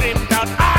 him down. I